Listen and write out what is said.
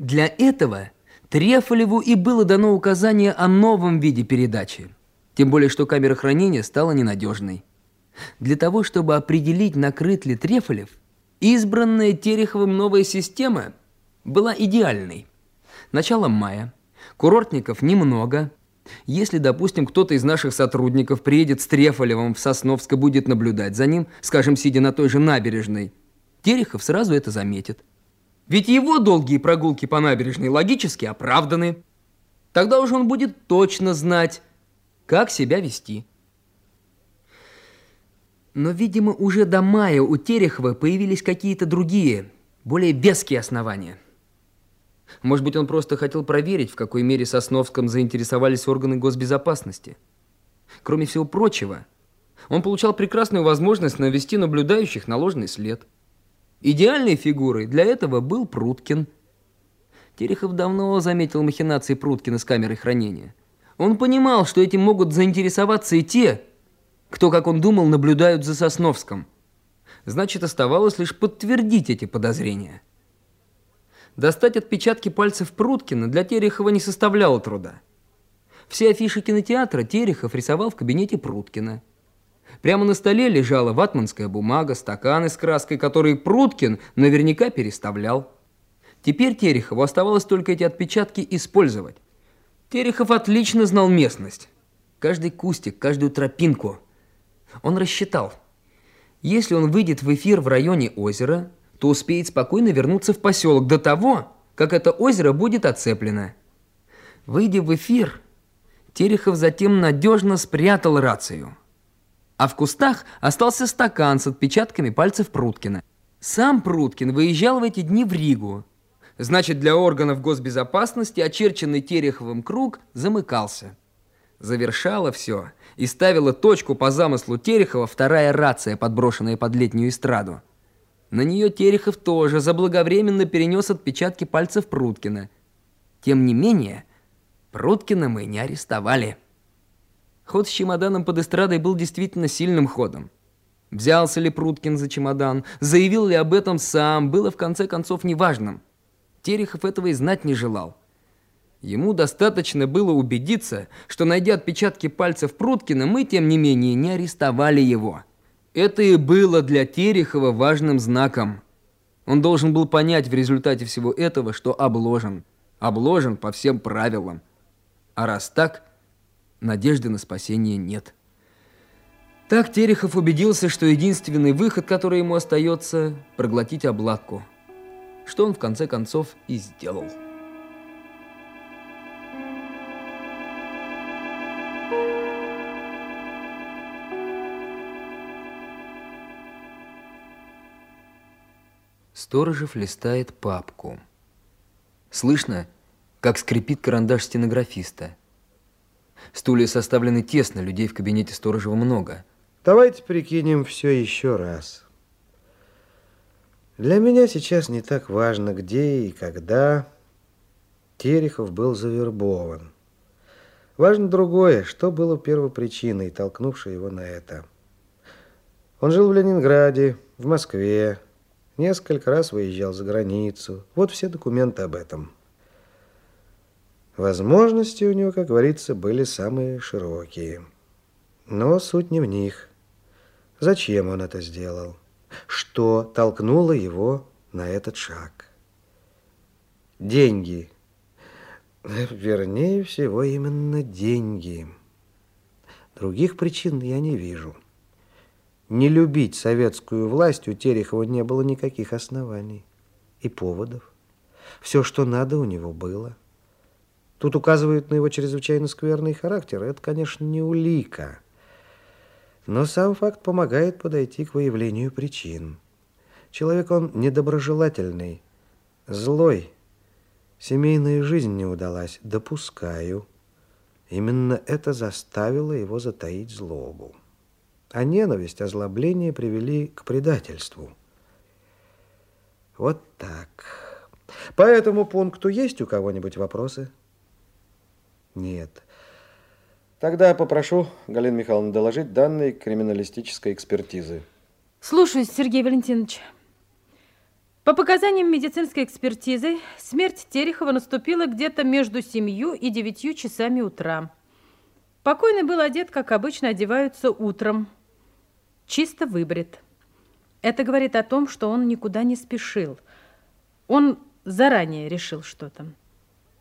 Для этого Трефолеву и было дано указание о новом виде передачи. Тем более, что камера хранения стала ненадежной. Для того, чтобы определить, накрыт ли Трефолев, избранная Тереховым новая система была идеальной. Начало мая, курортников немного. Если, допустим, кто-то из наших сотрудников приедет с Трефолевым в Сосновск и будет наблюдать за ним, скажем, сидя на той же набережной, Терехов сразу это заметит. Ведь его долгие прогулки по набережной логически оправданы. Тогда уж он будет точно знать, как себя вести. Но, видимо, уже до мая у Терехова появились какие-то другие, более веские основания. Может быть, он просто хотел проверить, в какой мере Сосновском заинтересовались органы госбезопасности. Кроме всего прочего, он получал прекрасную возможность навести наблюдающих на ложный след. Идеальной фигурой для этого был Пруткин. Терехов давно заметил махинации Пруткина с камерой хранения. Он понимал, что этим могут заинтересоваться и те, кто, как он думал, наблюдают за Сосновском. Значит, оставалось лишь подтвердить эти подозрения. Достать отпечатки пальцев Пруткина для Терехова не составляло труда. Все афиши кинотеатра Терехов рисовал в кабинете Пруткина. Прямо на столе лежала ватманская бумага, стаканы с краской, которые Пруткин наверняка переставлял. Теперь Терехову оставалось только эти отпечатки использовать. Терехов отлично знал местность. Каждый кустик, каждую тропинку – он рассчитал, если он выйдет в эфир в районе озера, то успеет спокойно вернуться в поселок до того, как это озеро будет оцеплено. Выйдя в эфир, Терехов затем надежно спрятал рацию. А в кустах остался стакан с отпечатками пальцев Пруткина. Сам Пруткин выезжал в эти дни в Ригу. Значит, для органов госбезопасности очерченный Тереховым круг замыкался. Завершало все и ставила точку по замыслу Терехова вторая рация, подброшенная под летнюю эстраду. На нее Терехов тоже заблаговременно перенес отпечатки пальцев Пруткина. Тем не менее, Пруткина мы не арестовали. Ход с чемоданом под эстрадой был действительно сильным ходом. Взялся ли Пруткин за чемодан, заявил ли об этом сам, было в конце концов неважным. Терехов этого и знать не желал. Ему достаточно было убедиться, что, найдя отпечатки пальцев Пруткина, мы, тем не менее, не арестовали его. Это и было для Терехова важным знаком. Он должен был понять в результате всего этого, что обложен. Обложен по всем правилам. А раз так, надежды на спасение нет. Так Терехов убедился, что единственный выход, который ему остается, проглотить обладку. Что он в конце концов и сделал. Сторожев листает папку. Слышно, как скрипит карандаш стенографиста. Стулья составлены тесно, людей в кабинете Сторожева много. Давайте прикинем все еще раз. Для меня сейчас не так важно, где и когда Терехов был завербован. Важно другое, что было первопричиной, толкнувшей его на это. Он жил в Ленинграде, в Москве, Несколько раз выезжал за границу. Вот все документы об этом. Возможности у него, как говорится, были самые широкие. Но суть не в них. Зачем он это сделал? Что толкнуло его на этот шаг? Деньги. Вернее всего, именно деньги. Других причин я не вижу. Не любить советскую власть у Терехова не было никаких оснований и поводов. Все, что надо, у него было. Тут указывают на его чрезвычайно скверный характер. Это, конечно, не улика. Но сам факт помогает подойти к выявлению причин. Человек он недоброжелательный, злой. Семейная жизнь не удалась, допускаю. Именно это заставило его затаить злобу а ненависть, озлобление привели к предательству. Вот так. По этому пункту есть у кого-нибудь вопросы? Нет. Тогда попрошу Галину Михайловну доложить данные криминалистической экспертизы. Слушаюсь, Сергей Валентинович. По показаниям медицинской экспертизы, смерть Терехова наступила где-то между семью и девятью часами утра. Покойный был одет, как обычно одеваются утром, чисто выбрит. Это говорит о том, что он никуда не спешил. Он заранее решил что-то.